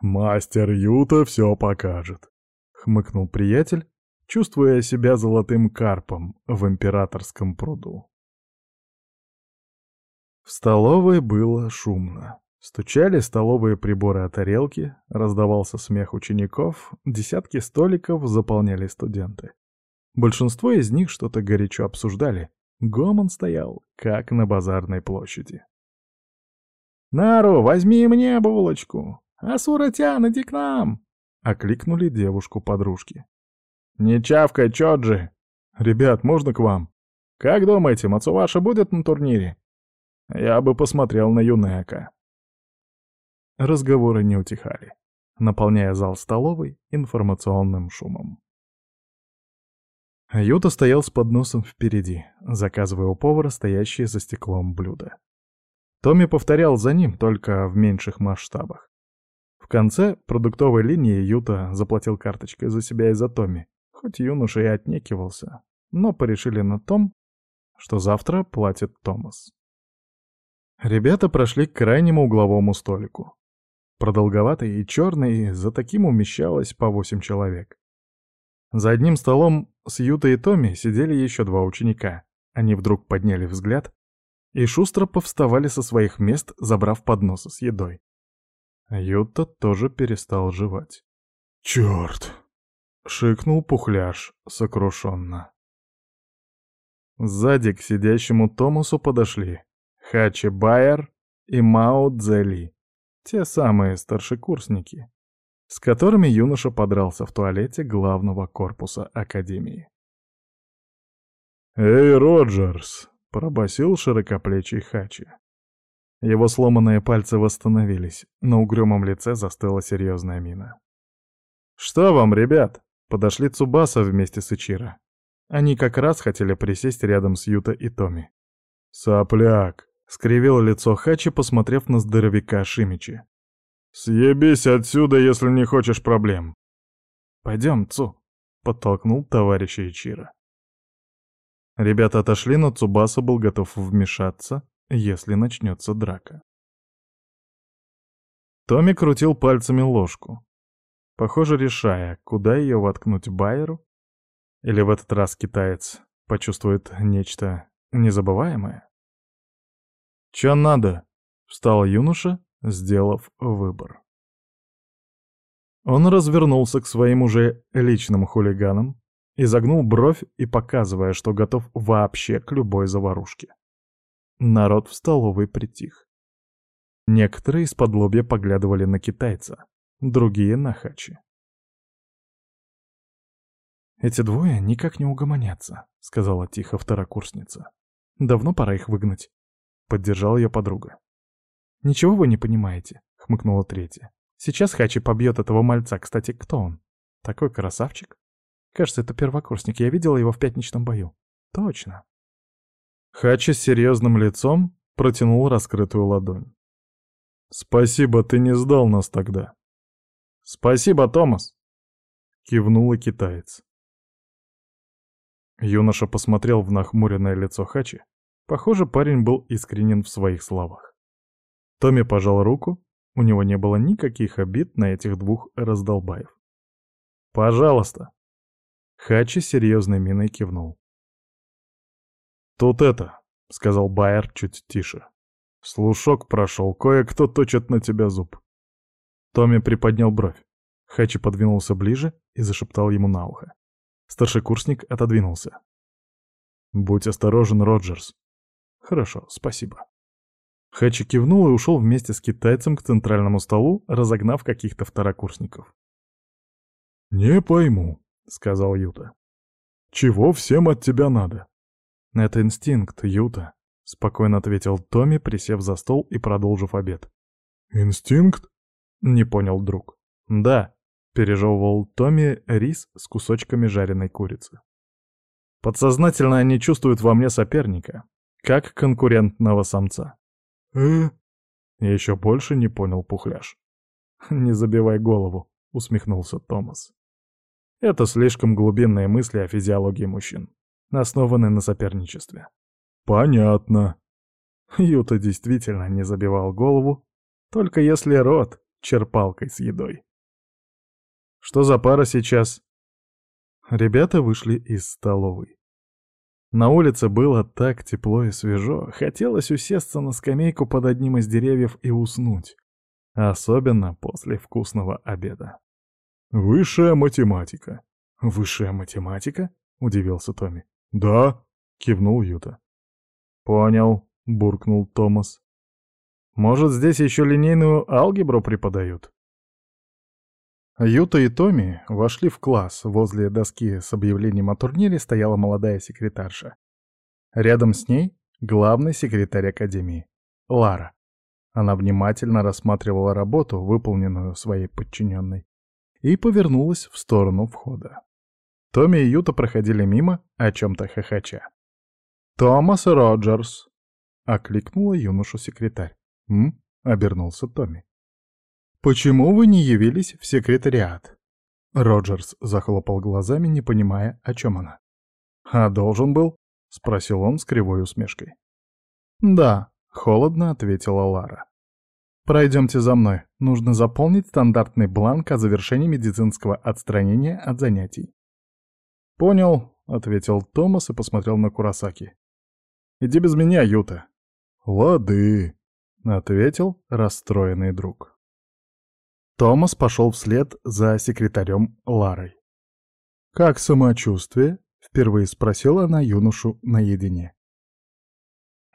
«Мастер Юта все покажет», — хмыкнул приятель, чувствуя себя золотым карпом в императорском пруду. В столовой было шумно. Стучали столовые приборы о тарелки, раздавался смех учеников, десятки столиков заполняли студенты. Большинство из них что-то горячо обсуждали. Гомон стоял, как на базарной площади. «Нару, возьми мне булочку! Асуратян, иди к нам!» — окликнули девушку-подружки. «Не чавкай, Чоджи! Ребят, можно к вам? Как думаете, Мацуваша будет на турнире?» Я бы посмотрел на Юнека. Разговоры не утихали, наполняя зал столовой информационным шумом. Юта стоял с подносом впереди, заказывая у повара стоящие за стеклом блюда. Томми повторял за ним, только в меньших масштабах. В конце продуктовой линии Юта заплатил карточкой за себя и за Томми, хоть юноша и отнекивался, но порешили на том, что завтра платит Томас. Ребята прошли к крайнему угловому столику. Продолговатый и черный, за таким умещалось по восемь человек. За одним столом с Ютой и Томми сидели еще два ученика. Они вдруг подняли взгляд и шустро повставали со своих мест, забрав подносы с едой. Юта тоже перестал жевать. «Черт!» — шикнул Пухляш сокрушенно. Сзади к сидящему Томасу подошли Хачи Байер и Мао Цзэли, те самые старшекурсники, с которыми юноша подрался в туалете главного корпуса Академии. «Эй, Роджерс!» — пробасил широкоплечий Хачи. Его сломанные пальцы восстановились, на угрюмом лице застыла серьезная мина. «Что вам, ребят?» — подошли Цубаса вместе с Ичиро. Они как раз хотели присесть рядом с Юта и Томи. «Сопляк!» — скривило лицо Хачи, посмотрев на здоровяка Шимичи. «Съебись отсюда, если не хочешь проблем!» «Пойдем, Цу!» — подтолкнул товарища Ичира. Ребята отошли, но Цубаса был готов вмешаться, если начнется драка. Томми крутил пальцами ложку, похоже, решая, куда ее воткнуть Байеру, или в этот раз китаец почувствует нечто незабываемое. «Чё надо?» — встал юноша, сделав выбор. Он развернулся к своим уже личным хулиганам, изогнул бровь и показывая, что готов вообще к любой заварушке. Народ в столовой притих. Некоторые из-под лобья поглядывали на китайца, другие — на Хачи. «Эти двое никак не угомонятся», — сказала тихо второкурсница. «Давно пора их выгнать». — поддержала ее подруга. «Ничего вы не понимаете», — хмыкнула третья. Сейчас Хачи побьет этого мальца. Кстати, кто он? Такой красавчик. Кажется, это первокурсник. Я видела его в пятничном бою. Точно. Хачи с серьезным лицом протянул раскрытую ладонь. «Спасибо, ты не сдал нас тогда». «Спасибо, Томас», — кивнула китаец. Юноша посмотрел в нахмуренное лицо Хачи. Похоже, парень был искренен в своих словах. Томми пожал руку, у него не было никаких обид на этих двух раздолбаев. «Пожалуйста!» Хачи серьезной миной кивнул. «Тут это», — сказал Байер чуть тише. «Слушок прошел, кое-кто точит на тебя зуб». Томми приподнял бровь. Хачи подвинулся ближе и зашептал ему на ухо. Старшекурсник отодвинулся. «Будь осторожен, Роджерс». «Хорошо, спасибо». Хачи кивнул и ушел вместе с китайцем к центральному столу, разогнав каких-то второкурсников. «Не пойму», — сказал Юта. «Чего всем от тебя надо?» «Это инстинкт, Юта», — спокойно ответил Томми, присев за стол и продолжив обед. «Инстинкт?» — не понял друг. «Да», — пережевывал Томми рис с кусочками жареной курицы. «Подсознательно они чувствуют во мне соперника, как конкурентного самца». «Э?» Еще больше не понял Пухляш. «Не забивай голову», — усмехнулся Томас. «Это слишком глубинные мысли о физиологии мужчин, основанные на соперничестве». «Понятно». Юта действительно не забивал голову, только если рот черпалкой с едой. «Что за пара сейчас?» Ребята вышли из столовой. На улице было так тепло и свежо, хотелось усесться на скамейку под одним из деревьев и уснуть. Особенно после вкусного обеда. «Высшая математика». «Высшая математика?» — удивился Томми. «Да», — кивнул Юта. «Понял», — буркнул Томас. «Может, здесь еще линейную алгебру преподают?» Юта и Томми вошли в класс. Возле доски с объявлением о турнире стояла молодая секретарша. Рядом с ней — главный секретарь Академии — Лара. Она внимательно рассматривала работу, выполненную своей подчиненной, и повернулась в сторону входа. Томми и Юта проходили мимо, о чем-то хохоча. «Томас Роджерс!» — окликнула юношу секретарь. «М?» — обернулся Томми. «Почему вы не явились в секретариат?» Роджерс захлопал глазами, не понимая, о чем она. «А должен был?» — спросил он с кривой усмешкой. «Да», — холодно ответила Лара. «Пройдемте за мной. Нужно заполнить стандартный бланк о завершении медицинского отстранения от занятий». «Понял», — ответил Томас и посмотрел на Курасаки. «Иди без меня, Юта». «Лады», — ответил расстроенный друг. Томас пошел вслед за секретарем Ларой. «Как самочувствие?» — впервые спросила она юношу наедине.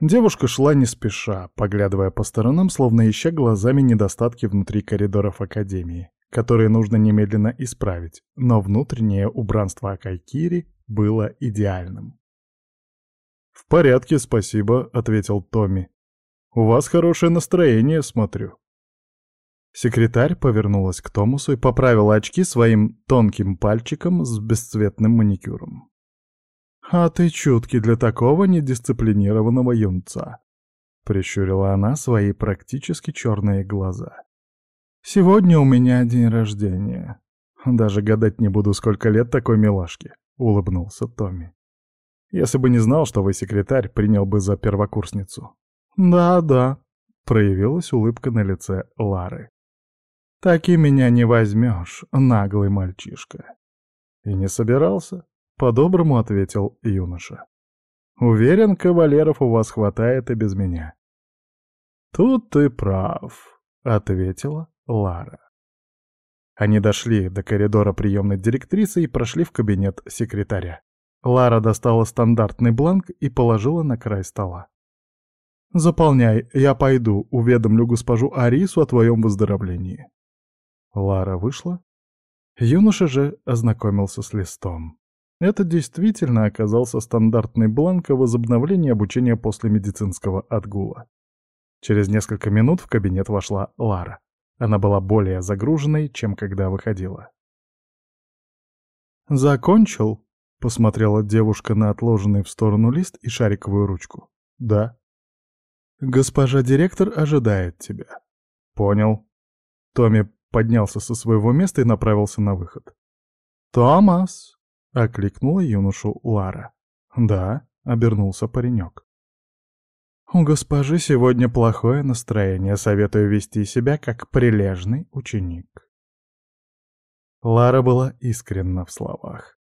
Девушка шла не спеша, поглядывая по сторонам, словно ища глазами недостатки внутри коридоров Академии, которые нужно немедленно исправить, но внутреннее убранство Акайкири было идеальным. «В порядке, спасибо», — ответил Томми. «У вас хорошее настроение, смотрю». Секретарь повернулась к Томасу и поправила очки своим тонким пальчиком с бесцветным маникюром. «А ты чуткий для такого недисциплинированного юнца», — прищурила она свои практически черные глаза. «Сегодня у меня день рождения. Даже гадать не буду, сколько лет такой милашке», — улыбнулся Томми. «Если бы не знал, что вы секретарь, принял бы за первокурсницу». «Да-да», — проявилась улыбка на лице Лары. Таки меня не возьмешь, наглый мальчишка. И не собирался, по-доброму ответил юноша. Уверен, кавалеров у вас хватает и без меня. Тут ты прав, ответила Лара. Они дошли до коридора приемной директрисы и прошли в кабинет секретаря. Лара достала стандартный бланк и положила на край стола. «Заполняй, я пойду, уведомлю госпожу Арису о твоем выздоровлении». Лара вышла. Юноша же ознакомился с листом. Это действительно оказался стандартный бланк о возобновлении обучения после медицинского отгула. Через несколько минут в кабинет вошла Лара. Она была более загруженной, чем когда выходила. «Закончил?» — посмотрела девушка на отложенный в сторону лист и шариковую ручку. «Да». «Госпожа директор ожидает тебя». «Понял». Томми поднялся со своего места и направился на выход. «Томас!» — окликнула юношу Лара. «Да», — обернулся паренек. «У госпожи сегодня плохое настроение, советую вести себя как прилежный ученик». Лара была искренна в словах.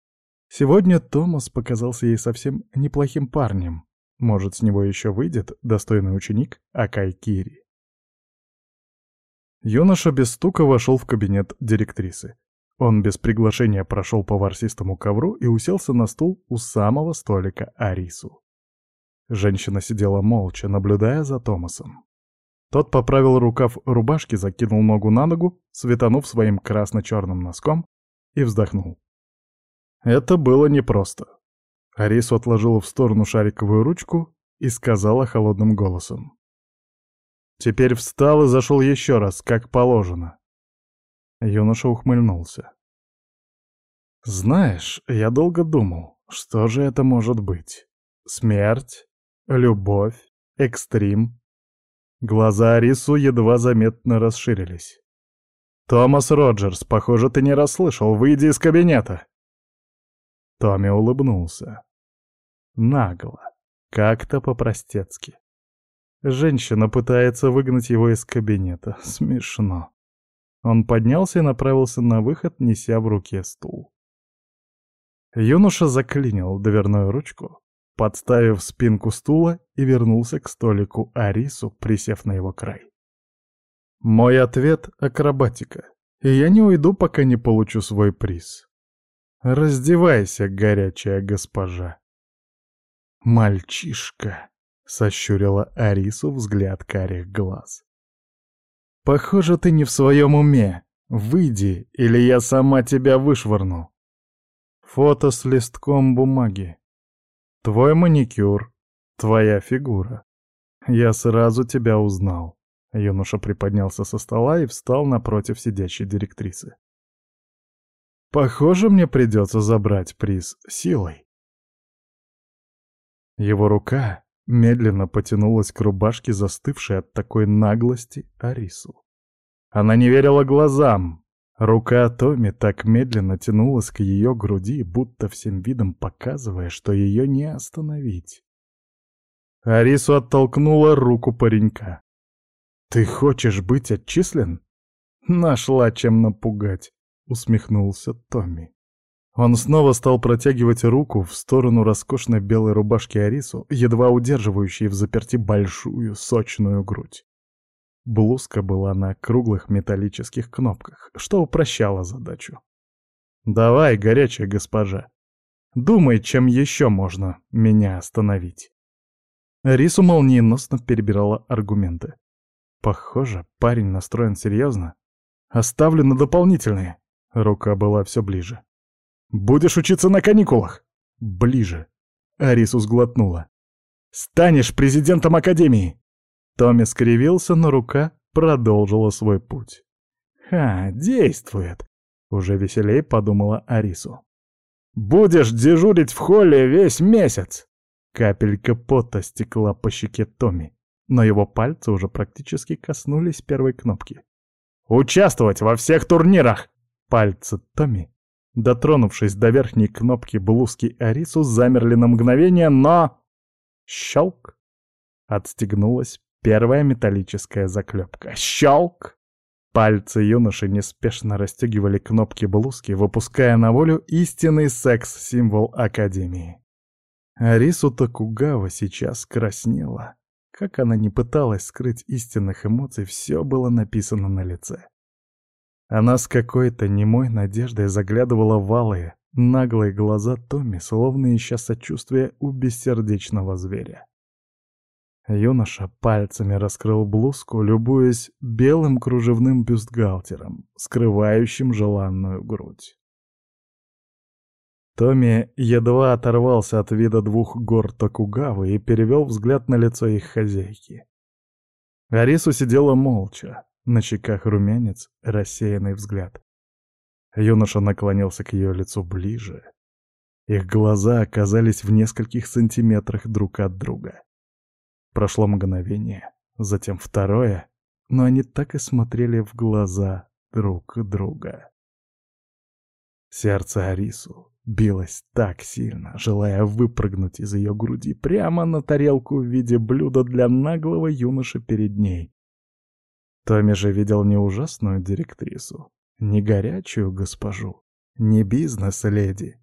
Сегодня Томас показался ей совсем неплохим парнем. Может, с него еще выйдет достойный ученик Акай Кири. Юноша без стука вошел в кабинет директрисы. Он без приглашения прошел по ворсистому ковру и уселся на стул у самого столика Арису. Женщина сидела молча, наблюдая за Томасом. Тот поправил рукав рубашки, закинул ногу на ногу, светанув своим красно-черным носком, и вздохнул. Это было непросто. Арису отложила в сторону шариковую ручку и сказала холодным голосом. Теперь встал и зашел еще раз, как положено. Юноша ухмыльнулся. «Знаешь, я долго думал, что же это может быть? Смерть? Любовь? Экстрим?» Глаза Арису едва заметно расширились. «Томас Роджерс, похоже, ты не расслышал. Выйди из кабинета!» Томми улыбнулся. Нагло. Как-то по-простецки. Женщина пытается выгнать его из кабинета. Смешно. Он поднялся и направился на выход, неся в руке стул. Юноша заклинил дверную ручку, подставив спинку стула и вернулся к столику Арису, присев на его край. Мой ответ — акробатика, и я не уйду, пока не получу свой приз. Раздевайся, горячая госпожа. Мальчишка, — сощурила Арису взгляд карих глаз. «Похоже, ты не в своем уме. Выйди, или я сама тебя вышвырну». Фото с листком бумаги. Твой маникюр, твоя фигура. Я сразу тебя узнал. Юноша приподнялся со стола и встал напротив сидящей директрисы. Похоже, мне придется забрать приз силой. Его рука медленно потянулась к рубашке, застывшей от такой наглости Арису. Она не верила глазам. Рука Томи так медленно тянулась к ее груди, будто всем видом показывая, что ее не остановить. Арису оттолкнула руку паренька. «Ты хочешь быть отчислен?» «Нашла чем напугать», — усмехнулся Томми. Он снова стал протягивать руку в сторону роскошной белой рубашки Арису, едва удерживающей в заперти большую, сочную грудь. Блузка была на круглых металлических кнопках, что упрощало задачу. «Давай, горячая госпожа, думай, чем еще можно меня остановить». Рису молниеносно перебирала аргументы. Похоже, парень настроен серьезно. Оставлю на дополнительные. Рука была все ближе. Будешь учиться на каникулах? Ближе. Арису сглотнула. Станешь президентом Академии. Томми скривился, но рука продолжила свой путь. «Ха, действует!» — уже веселей подумала Арису. «Будешь дежурить в холле весь месяц!» Капелька пота стекла по щеке Томми, но его пальцы уже практически коснулись первой кнопки. «Участвовать во всех турнирах!» Пальцы Томми дотронувшись до верхней кнопки блузки Арису, замерли на мгновение, но... Щелк! Отстегнулась первая металлическая заклепка. Щелк! Пальцы юноши неспешно расстегивали кнопки блузки, выпуская на волю истинный секс-символ Академии. Арису Токугава сейчас краснела. Как она не пыталась скрыть истинных эмоций, все было написано на лице. Она с какой-то немой надеждой заглядывала в алые, наглые глаза Томми, словно ища сочувствия у бессердечного зверя. Юноша пальцами раскрыл блузку, любуясь белым кружевным бюстгальтером, скрывающим желанную грудь. Томми едва оторвался от вида двух гор Токугавы и перевел взгляд на лицо их хозяйки. Арису сидела молча, На щеках румянец, рассеянный взгляд. Юноша наклонился к ее лицу ближе. Их глаза оказались в нескольких сантиметрах друг от друга. Прошло мгновение, затем второе, но они так и смотрели в глаза друг друга. Сердце Арису билось так сильно, желая выпрыгнуть из ее груди прямо на тарелку в виде блюда для наглого юноши перед ней. Томми же видел не ужасную директрису, не горячую госпожу, не бизнес-леди.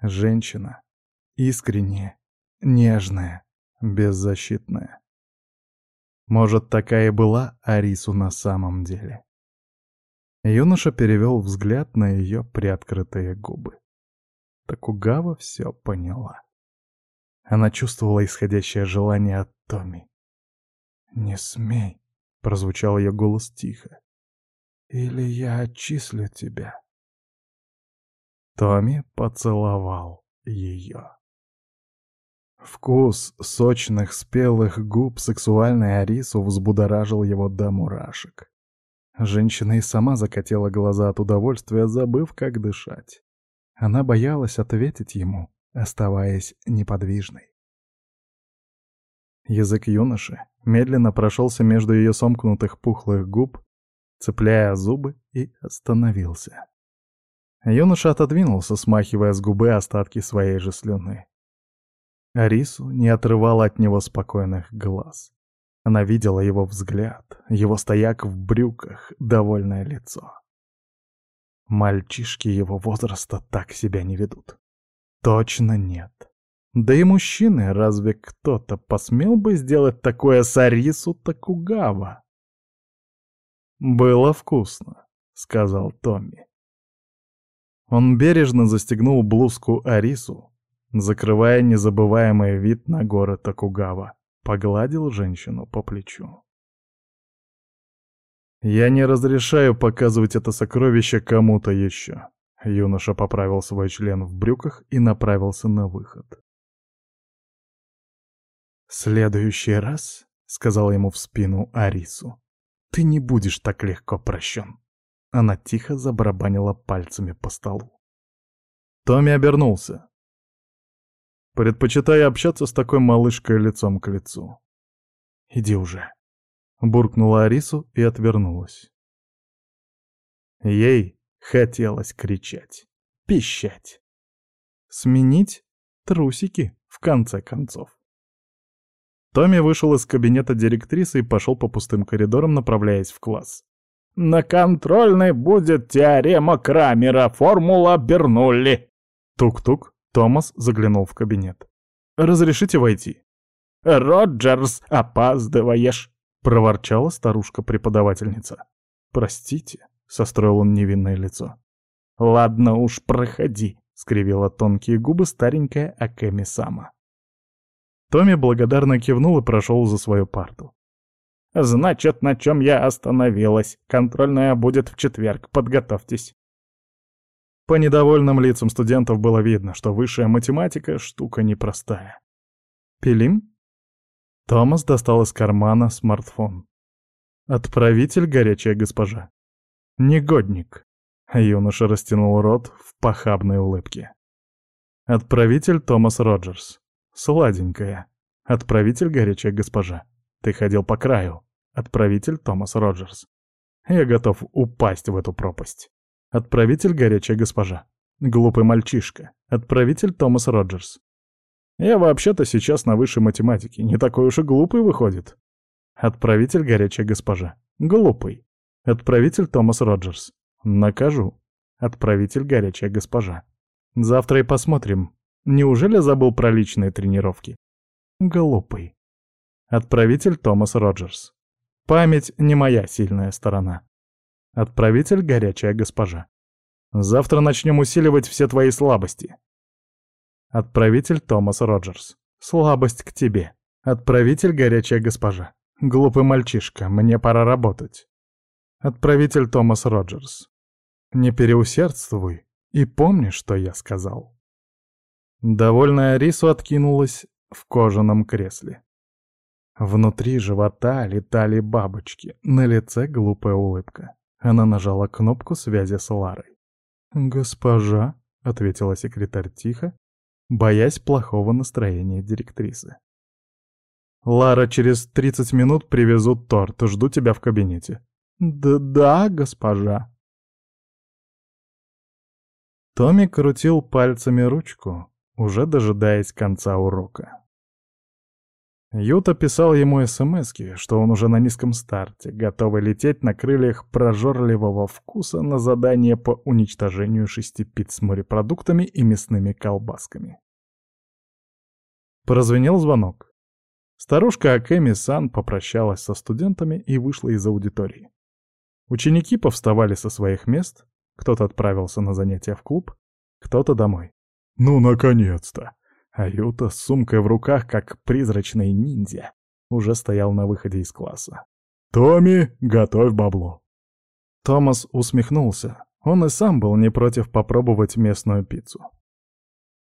Женщина, искренняя, нежная, беззащитная. Может, такая и была Арису на самом деле. Юноша перевел взгляд на ее приоткрытые губы. Такугава все поняла. Она чувствовала исходящее желание от Томи. «Не смей», — прозвучал ее голос тихо, — «или я отчислю тебя». Томи поцеловал ее. Вкус сочных спелых губ сексуальной Арису взбудоражил его до мурашек. Женщина и сама закатила глаза от удовольствия, забыв, как дышать. Она боялась ответить ему, оставаясь неподвижной. Язык юноши медленно прошелся между ее сомкнутых пухлых губ, цепляя зубы, и остановился. Юноша отодвинулся, смахивая с губы остатки своей же слюны. Арису не отрывала от него спокойных глаз. Она видела его взгляд, его стояк в брюках, довольное лицо. Мальчишки его возраста так себя не ведут. Точно нет. Да и мужчины, разве кто-то посмел бы сделать такое с Арису Такугава? «Было вкусно», — сказал Томми. Он бережно застегнул блузку Арису, закрывая незабываемый вид на горы Такугава. Погладил женщину по плечу. «Я не разрешаю показывать это сокровище кому-то еще». Юноша поправил свой член в брюках и направился на выход. «Следующий раз», — сказала ему в спину Арису, — «ты не будешь так легко прощен». Она тихо забарабанила пальцами по столу. Томми обернулся. Предпочитаю общаться с такой малышкой лицом к лицу. «Иди уже», — буркнула Арису и отвернулась. Ей хотелось кричать, пищать. Сменить трусики, в конце концов. Томми вышел из кабинета директрисы и пошел по пустым коридорам, направляясь в класс. «На контрольной будет теорема Крамера, формула Бернулли!» Тук-тук, Томас заглянул в кабинет. «Разрешите войти?» «Роджерс, опаздываешь!» — проворчала старушка-преподавательница. «Простите», — состроил он невинное лицо. «Ладно уж, проходи», — скривила тонкие губы старенькая Акеми Сама. Томми благодарно кивнул и прошел за свою парту. «Значит, на чем я остановилась. Контрольная будет в четверг, подготовьтесь». По недовольным лицам студентов было видно, что высшая математика — штука непростая. «Пилим?» Томас достал из кармана смартфон. «Отправитель, горячая госпожа». «Негодник». Юноша растянул рот в похабной улыбке. «Отправитель Томас Роджерс. Сладенькая. Отправитель, горячая госпожа. Ты ходил по краю. Отправитель Томас Роджерс. Я готов упасть в эту пропасть». Отправитель горячая госпожа. Глупый мальчишка. Отправитель Томас Роджерс. Я вообще-то сейчас на высшей математике. Не такой уж и глупый выходит. Отправитель горячая госпожа. Глупый. Отправитель Томас Роджерс. Накажу. Отправитель горячая госпожа. Завтра и посмотрим. Неужели забыл про личные тренировки? Глупый. Отправитель Томас Роджерс. Память не моя сильная сторона. Отправитель — горячая госпожа. Завтра начнем усиливать все твои слабости. Отправитель Томас Роджерс. Слабость к тебе. Отправитель — горячая госпожа. Глупый мальчишка, мне пора работать. Отправитель Томас Роджерс. Не переусердствуй и помни, что я сказал. Довольная Рису откинулась в кожаном кресле. Внутри живота летали бабочки, на лице глупая улыбка. Она нажала кнопку связи с Ларой. «Госпожа», — ответила секретарь тихо, боясь плохого настроения директрисы. «Лара, через 30 минут привезут торт, жду тебя в кабинете». «Да-да, госпожа». Томми крутил пальцами ручку, уже дожидаясь конца урока. Юта писал ему смс что он уже на низком старте, готовый лететь на крыльях прожорливого вкуса на задание по уничтожению шести пиц с морепродуктами и мясными колбасками. Прозвенел звонок. Старушка Акеми-сан попрощалась со студентами и вышла из аудитории. Ученики повставали со своих мест, кто-то отправился на занятия в клуб, кто-то домой. «Ну, наконец-то!» А Юта с сумкой в руках, как призрачный ниндзя, уже стоял на выходе из класса. «Томми, готовь бабло!» Томас усмехнулся. Он и сам был не против попробовать местную пиццу.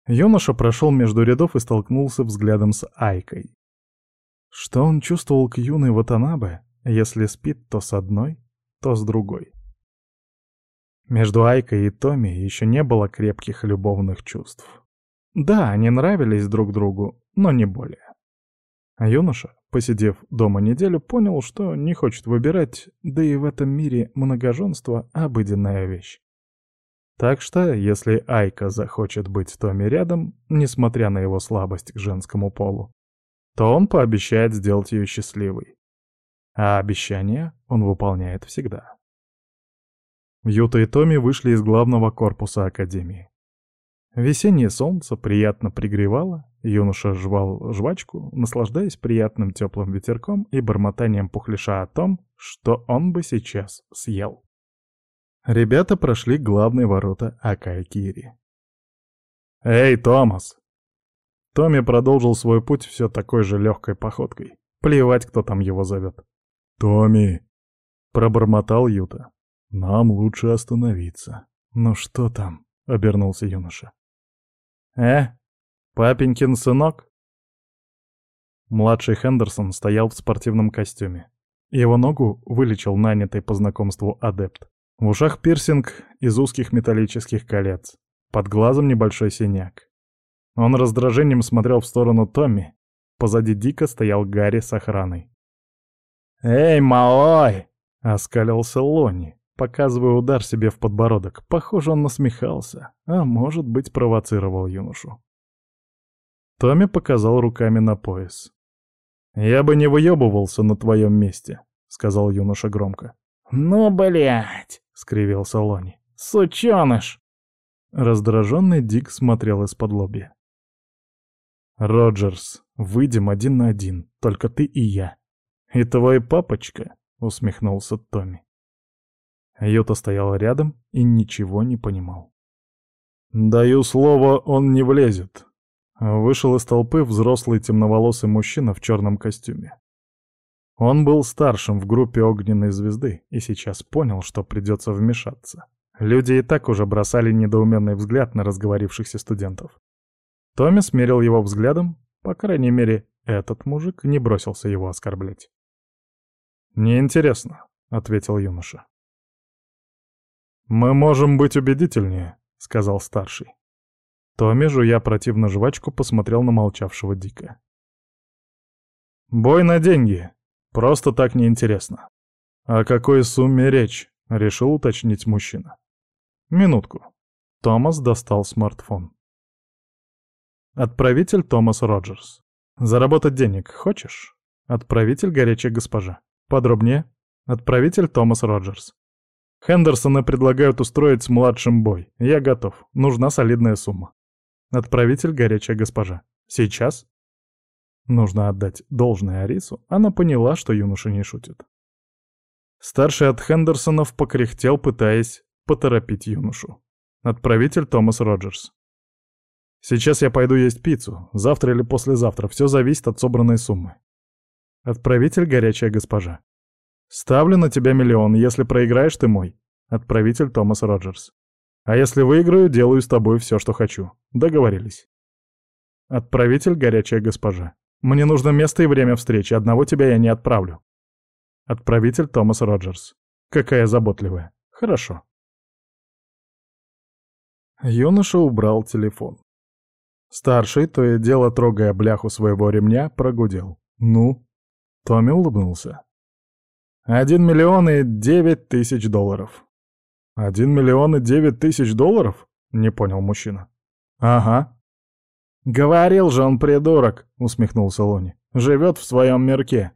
Юноша прошел между рядов и столкнулся взглядом с Айкой. Что он чувствовал к юной Ватанабе, если спит то с одной, то с другой? Между Айкой и Томми еще не было крепких любовных чувств. Да, они нравились друг другу, но не более. А юноша, посидев дома неделю, понял, что не хочет выбирать, да и в этом мире многоженство — обыденная вещь. Так что, если Айка захочет быть с Томми рядом, несмотря на его слабость к женскому полу, то он пообещает сделать ее счастливой. А обещания он выполняет всегда. Юта и Томми вышли из главного корпуса Академии. Весеннее солнце приятно пригревало, юноша жевал жвачку, наслаждаясь приятным теплым ветерком и бормотанием пухлиша о том, что он бы сейчас съел. Ребята прошли главные ворота Акайкири. «Эй, Томас!» Томми продолжил свой путь все такой же легкой походкой. Плевать, кто там его зовет. «Томми!» — пробормотал Юта. «Нам лучше остановиться». «Ну что там?» — обернулся юноша. «Э, папенькин сынок?» Младший Хендерсон стоял в спортивном костюме. Его ногу вылечил нанятый по знакомству адепт. В ушах пирсинг из узких металлических колец. Под глазом небольшой синяк. Он раздражением смотрел в сторону Томми. Позади Дика стоял Гарри с охраной. «Эй, малой!» — оскалился Лони показывая удар себе в подбородок. Похоже, он насмехался, а может быть, провоцировал юношу. Томми показал руками на пояс. «Я бы не выебывался на твоем месте», — сказал юноша громко. «Ну, блядь!» — скривился Лони. «Сучёныш!» Раздраженный Дик смотрел из-под лобья. «Роджерс, выйдем один на один, только ты и я. И твой папочка», — усмехнулся Томми. Йота стоял рядом и ничего не понимал. «Даю слово, он не влезет». Вышел из толпы взрослый темноволосый мужчина в черном костюме. Он был старшим в группе огненной звезды и сейчас понял, что придется вмешаться. Люди и так уже бросали недоуменный взгляд на разговорившихся студентов. Томми смерил его взглядом, по крайней мере, этот мужик не бросился его оскорблять. «Неинтересно», — ответил юноша. «Мы можем быть убедительнее», — сказал старший. Томми, жуя противно жвачку, посмотрел на молчавшего Дика. «Бой на деньги. Просто так неинтересно». «О какой сумме речь?» — решил уточнить мужчина. «Минутку». Томас достал смартфон. Отправитель Томас Роджерс. Заработать денег хочешь? Отправитель горячая госпожа. Подробнее. Отправитель Томас Роджерс. Хендерсоны предлагают устроить с младшим бой. Я готов. Нужна солидная сумма. Отправитель горячая госпожа. Сейчас? Нужно отдать должное Арису. Она поняла, что юноша не шутит. Старший от Хендерсонов покряхтел, пытаясь поторопить юношу. Отправитель Томас Роджерс. Сейчас я пойду есть пиццу. Завтра или послезавтра. Все зависит от собранной суммы. Отправитель горячая госпожа. Ставлю на тебя миллион, если проиграешь, ты мой. Отправитель Томас Роджерс. А если выиграю, делаю с тобой все, что хочу. Договорились. Отправитель горячая госпожа. Мне нужно место и время встречи, одного тебя я не отправлю. Отправитель Томас Роджерс. Какая заботливая. Хорошо. Юноша убрал телефон. Старший, то и дело трогая бляху своего ремня, прогудел. «Ну?» Томми улыбнулся. «Один миллион и девять тысяч долларов». «Один миллион и девять тысяч долларов?» — не понял мужчина. «Ага». «Говорил же он, придурок!» — усмехнулся Лони. «Живет в своем мирке».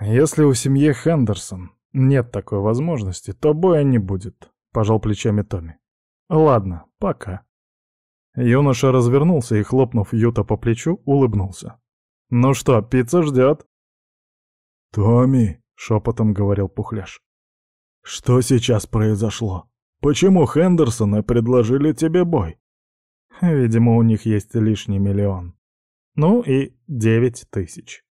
«Если у семьи Хендерсон нет такой возможности, то боя не будет», — пожал плечами Томми. «Ладно, пока». Юноша развернулся и, хлопнув Юта по плечу, улыбнулся. «Ну что, пицца ждет?» «Томми», — шепотом говорил Пухляш, — «что сейчас произошло? Почему Хендерсоны предложили тебе бой?» «Видимо, у них есть лишний миллион. Ну и девять тысяч».